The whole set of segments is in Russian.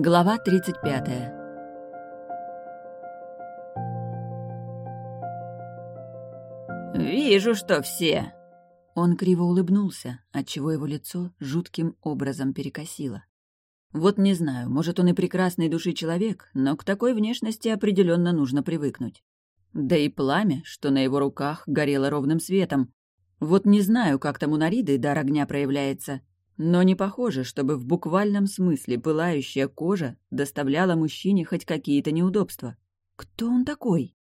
Глава 35 «Вижу, что все!» Он криво улыбнулся, отчего его лицо жутким образом перекосило. Вот не знаю, может, он и прекрасный души человек, но к такой внешности определенно нужно привыкнуть. Да и пламя, что на его руках, горело ровным светом. Вот не знаю, как там у Нариды дар огня проявляется, но не похоже, чтобы в буквальном смысле пылающая кожа доставляла мужчине хоть какие-то неудобства. Кто он такой?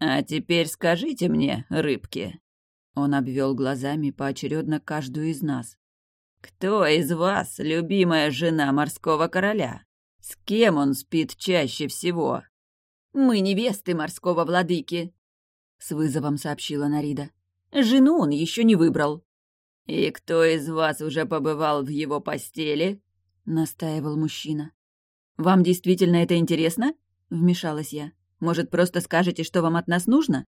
«А теперь скажите мне, рыбки...» Он обвел глазами поочередно каждую из нас. «Кто из вас любимая жена морского короля? С кем он спит чаще всего?» «Мы невесты морского владыки», — с вызовом сообщила Нарида. «Жену он еще не выбрал». «И кто из вас уже побывал в его постели?» — настаивал мужчина. «Вам действительно это интересно?» — вмешалась я. «Может, просто скажете, что вам от нас нужно?»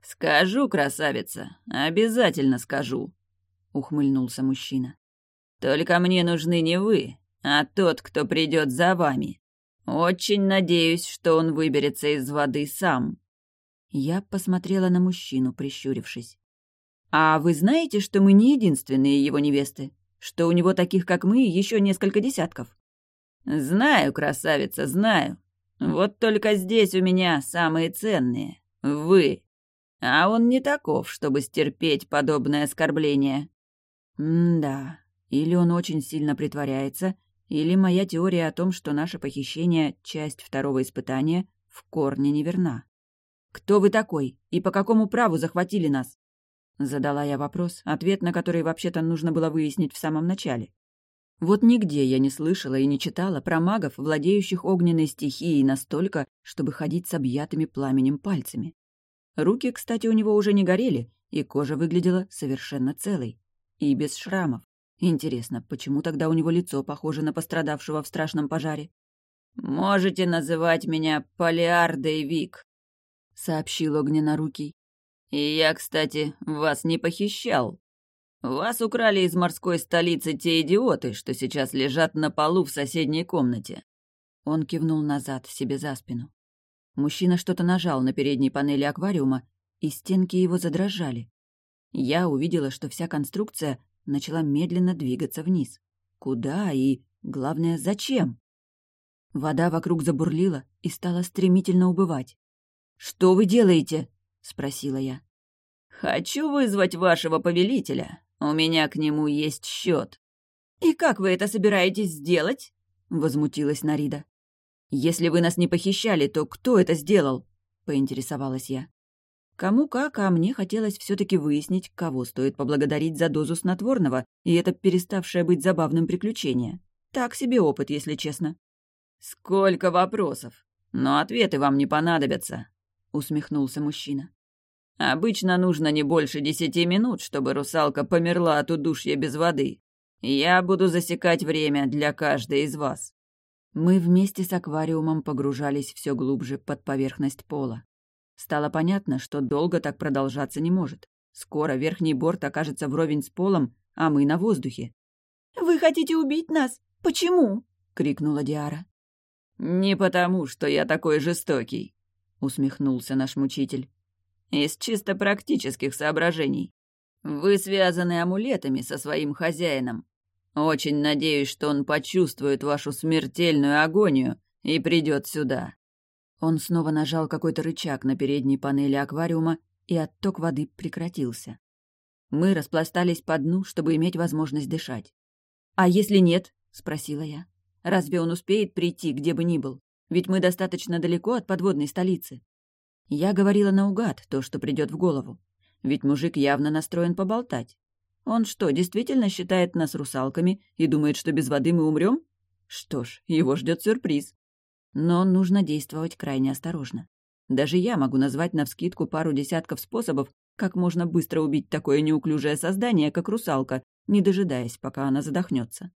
«Скажу, красавица, обязательно скажу», — ухмыльнулся мужчина. Только мне нужны не вы, а тот, кто придет за вами. Очень надеюсь, что он выберется из воды сам». Я посмотрела на мужчину, прищурившись. «А вы знаете, что мы не единственные его невесты? Что у него таких, как мы, еще несколько десятков?» «Знаю, красавица, знаю. Вот только здесь у меня самые ценные. Вы. А он не таков, чтобы стерпеть подобное оскорбление». «М-да, или он очень сильно притворяется, или моя теория о том, что наше похищение — часть второго испытания, в корне неверна. «Кто вы такой? И по какому праву захватили нас?» Задала я вопрос, ответ на который вообще-то нужно было выяснить в самом начале. Вот нигде я не слышала и не читала про магов, владеющих огненной стихией настолько, чтобы ходить с объятыми пламенем пальцами. Руки, кстати, у него уже не горели, и кожа выглядела совершенно целой. И без шрамов. Интересно, почему тогда у него лицо похоже на пострадавшего в страшном пожаре? «Можете называть меня Полиардой Вик», — сообщил огненнорукий. «И я, кстати, вас не похищал. Вас украли из морской столицы те идиоты, что сейчас лежат на полу в соседней комнате». Он кивнул назад, себе за спину. Мужчина что-то нажал на передней панели аквариума, и стенки его задрожали. Я увидела, что вся конструкция начала медленно двигаться вниз. Куда и, главное, зачем? Вода вокруг забурлила и стала стремительно убывать. «Что вы делаете?» — спросила я. «Хочу вызвать вашего повелителя. У меня к нему есть счет. «И как вы это собираетесь сделать?» — возмутилась Нарида. «Если вы нас не похищали, то кто это сделал?» — поинтересовалась я. Кому как, а мне хотелось все таки выяснить, кого стоит поблагодарить за дозу снотворного и это переставшее быть забавным приключение. Так себе опыт, если честно. «Сколько вопросов! Но ответы вам не понадобятся», — усмехнулся мужчина. «Обычно нужно не больше десяти минут, чтобы русалка померла от удушья без воды. Я буду засекать время для каждой из вас». Мы вместе с аквариумом погружались все глубже под поверхность пола. Стало понятно, что долго так продолжаться не может. Скоро верхний борт окажется вровень с полом, а мы на воздухе. «Вы хотите убить нас? Почему?» — крикнула Диара. «Не потому, что я такой жестокий», — усмехнулся наш мучитель. «Из чисто практических соображений. Вы связаны амулетами со своим хозяином. Очень надеюсь, что он почувствует вашу смертельную агонию и придет сюда. Он снова нажал какой-то рычаг на передней панели аквариума, и отток воды прекратился. Мы распластались по дну, чтобы иметь возможность дышать. «А если нет?» — спросила я. «Разве он успеет прийти, где бы ни был? Ведь мы достаточно далеко от подводной столицы». Я говорила наугад то, что придет в голову. Ведь мужик явно настроен поболтать. Он что, действительно считает нас русалками и думает, что без воды мы умрем? Что ж, его ждет сюрприз. Но нужно действовать крайне осторожно. Даже я могу назвать навскидку пару десятков способов, как можно быстро убить такое неуклюжее создание, как русалка, не дожидаясь, пока она задохнется.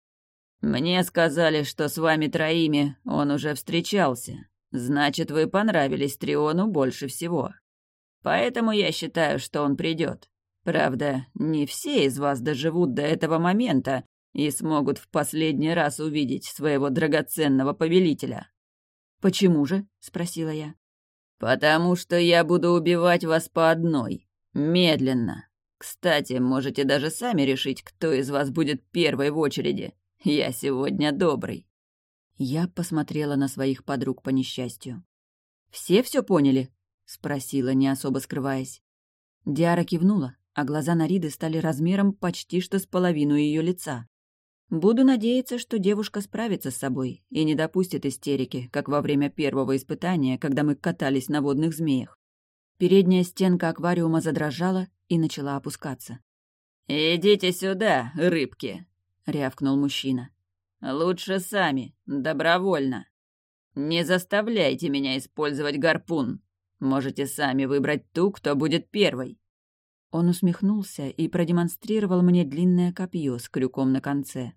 «Мне сказали, что с вами троими он уже встречался. Значит, вы понравились Триону больше всего. Поэтому я считаю, что он придет. Правда, не все из вас доживут до этого момента, и смогут в последний раз увидеть своего драгоценного повелителя. «Почему же?» — спросила я. «Потому что я буду убивать вас по одной. Медленно. Кстати, можете даже сами решить, кто из вас будет первой в очереди. Я сегодня добрый». Я посмотрела на своих подруг по несчастью. «Все все поняли?» — спросила, не особо скрываясь. Диара кивнула, а глаза Нариды стали размером почти что с половину ее лица. Буду надеяться, что девушка справится с собой и не допустит истерики, как во время первого испытания, когда мы катались на водных змеях. Передняя стенка аквариума задрожала и начала опускаться. «Идите сюда, рыбки!» — рявкнул мужчина. «Лучше сами, добровольно. Не заставляйте меня использовать гарпун. Можете сами выбрать ту, кто будет первой». Он усмехнулся и продемонстрировал мне длинное копье с крюком на конце.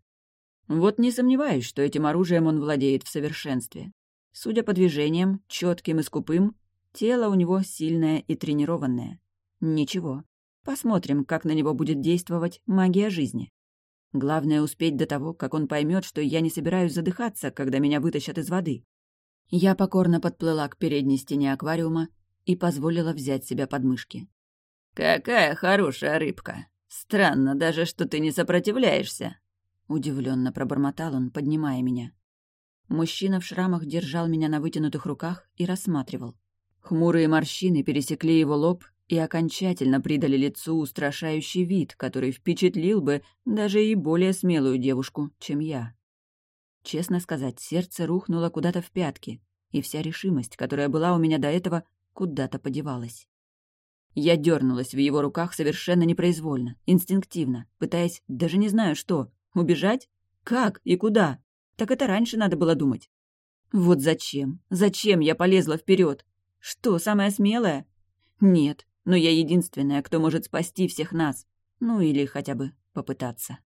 Вот не сомневаюсь, что этим оружием он владеет в совершенстве. Судя по движениям, четким и скупым, тело у него сильное и тренированное. Ничего. Посмотрим, как на него будет действовать магия жизни. Главное успеть до того, как он поймет, что я не собираюсь задыхаться, когда меня вытащат из воды. Я покорно подплыла к передней стене аквариума и позволила взять себя под мышки. «Какая хорошая рыбка! Странно даже, что ты не сопротивляешься!» Удивленно пробормотал он, поднимая меня. Мужчина в шрамах держал меня на вытянутых руках и рассматривал. Хмурые морщины пересекли его лоб и окончательно придали лицу устрашающий вид, который впечатлил бы даже и более смелую девушку, чем я. Честно сказать, сердце рухнуло куда-то в пятки, и вся решимость, которая была у меня до этого, куда-то подевалась. Я дернулась в его руках совершенно непроизвольно, инстинктивно, пытаясь, даже не знаю что, Убежать? Как и куда? Так это раньше надо было думать. Вот зачем? Зачем я полезла вперед? Что, самая смелая? Нет, но я единственная, кто может спасти всех нас. Ну или хотя бы попытаться.